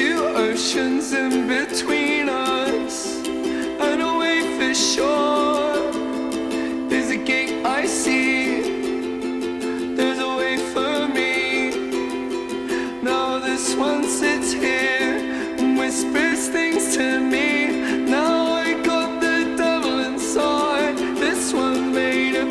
two oceans in between us, and away for sure. There's a gate I see, there's a way for me. Now this one sits here and whispers things to me. Now I got the devil inside. This one made a